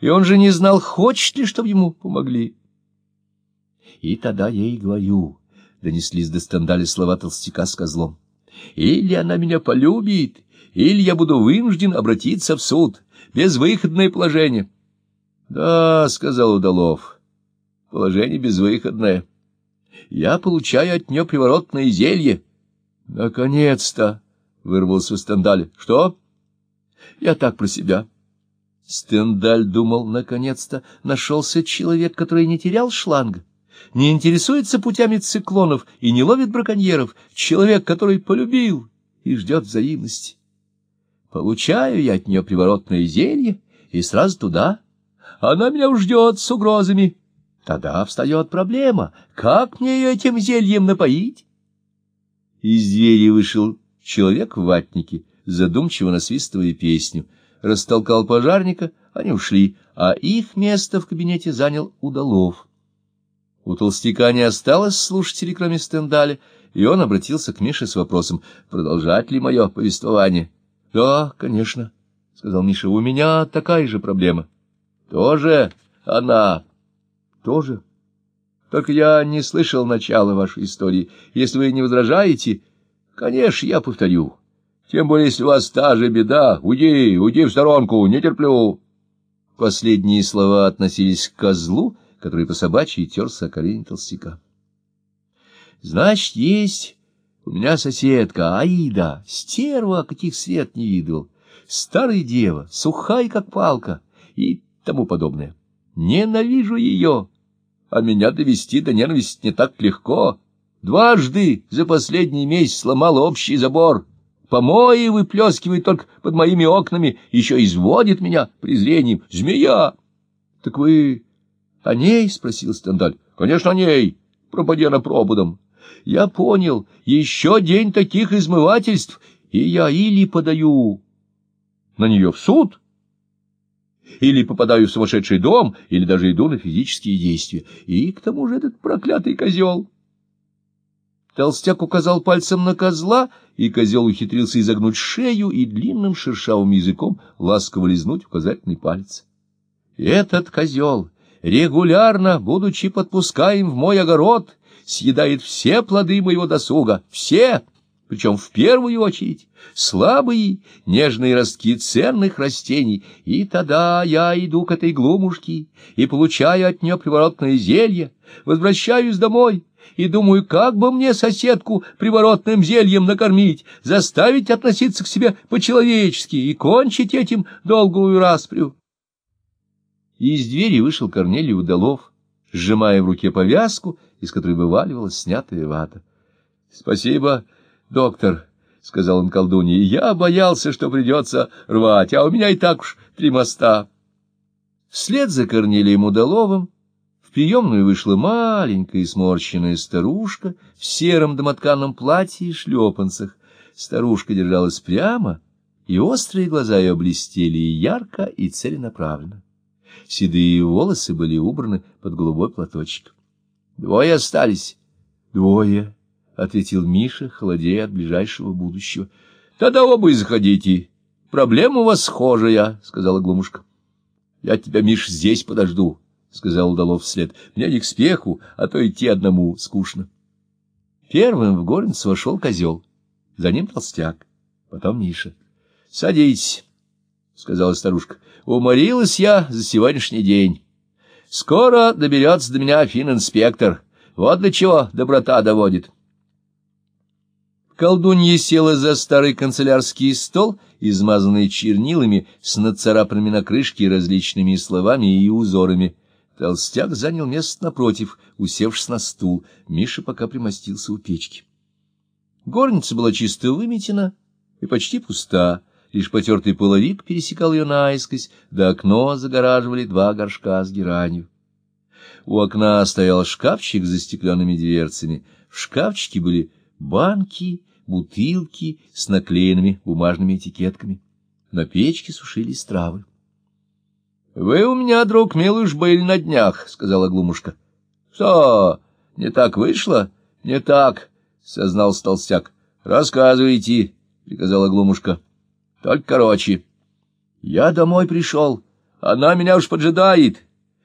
и он же не знал, хочет ли, чтобы ему помогли. И тогда я и говорю, — донеслись до стендали слова толстяка с козлом, — или она меня полюбит, или я буду вынужден обратиться в суд, безвыходное положение. — Да, — сказал Удалов, — положение безвыходное. Я получаю от нее приворотное зелье. — Наконец-то! — вырвался Стендаль. — Что? — Я так про себя. Стендаль думал, наконец-то нашелся человек, который не терял шланга, не интересуется путями циклонов и не ловит браконьеров, человек, который полюбил и ждет взаимности. Получаю я от нее приворотное зелье и сразу туда. Она меня ждет с угрозами. Тогда встает проблема, как мне ее этим зельем напоить? Из двери вышел человек в ватнике, задумчиво насвистывая песню — растолкал пожарника, они ушли, а их место в кабинете занял Удалов. У толстяка не осталось слушателей, кроме Стендаля, и он обратился к Мише с вопросом, продолжать ли мое повествование. — Да, конечно, — сказал Миша, — у меня такая же проблема. — Тоже она. — Тоже. Только я не слышал начала вашей истории. Если вы не возражаете, конечно, я повторю. Тем более, если у вас та же беда, уйди, уйди в сторонку, не терплю. Последние слова относились к козлу, который по собачьи терся о колени толстяка. Значит, есть у меня соседка Аида, стерва, каких свет не видывал, старая дева, сухая, как палка, и тому подобное. Ненавижу ее, а меня довести до ненависти не так легко. Дважды за последний месяц сломала общий забор, помои выплескивает только под моими окнами, еще изводит меня презрением. Змея! — Так вы о ней? — спросил Стендаль. — Конечно, о ней. Пропади она пробудом. Я понял. Еще день таких измывательств, и я или подаю на нее в суд, или попадаю в сумасшедший дом, или даже иду на физические действия. И к тому же этот проклятый козел... Толстяк указал пальцем на козла, и козел ухитрился изогнуть шею и длинным шершавым языком ласково лизнуть указательный палец. Этот козел, регулярно, будучи подпускаем в мой огород, съедает все плоды моего досуга, все, причем в первую очередь слабые, нежные ростки ценных растений, и тогда я иду к этой глумушке и получаю от нее приворотное зелье, возвращаюсь домой, и думаю, как бы мне соседку приворотным зельем накормить, заставить относиться к себе по-человечески и кончить этим долгую распрю. Из двери вышел Корнелий Удалов, сжимая в руке повязку, из которой вываливалась снятая вата. — Спасибо, доктор, — сказал он колдунье, — я боялся, что придется рвать, а у меня и так уж три моста. Вслед за Корнелием Удаловым в приемную вышла маленькая сморщенная старушка в сером домотканном платье и шлепанцах. Старушка держалась прямо, и острые глаза ее блестели ярко и целенаправленно. Седые волосы были убраны под голубой платочек. — Двое остались. — Двое, — ответил Миша, холодея от ближайшего будущего. — Тогда оба и заходите. Проблема у вас схожая, — сказала Глумушка. — Я тебя, Миш, здесь подожду. — сказал Удалов вслед. — Мне не к спеху, а то идти одному скучно. Первым в горницу вошел козел, за ним толстяк, потом Миша. — Садись, — сказала старушка. — Уморилась я за сегодняшний день. Скоро доберется до меня финн-инспектор. Вот до чего доброта доводит. Колдунья села за старый канцелярский стол, измазанный чернилами, с нацарапанными на крышке различными словами и узорами — Толстяк занял место напротив, усевшись на стул. Миша пока примостился у печки. Горница была чисто выметена и почти пуста. Лишь потертый половик пересекал ее наискось, да окно загораживали два горшка с геранью. У окна стоял шкафчик за стеклянными дверцами. В шкафчике были банки, бутылки с наклеенными бумажными этикетками. На печке сушились травы. — Вы у меня, друг милый, уж были на днях, — сказала Глумушка. — Что, не так вышло? — Не так, — сознался толстяк. — Рассказывайте, — приказала Глумушка. — Только короче. Я домой пришел, Она меня уж поджидает.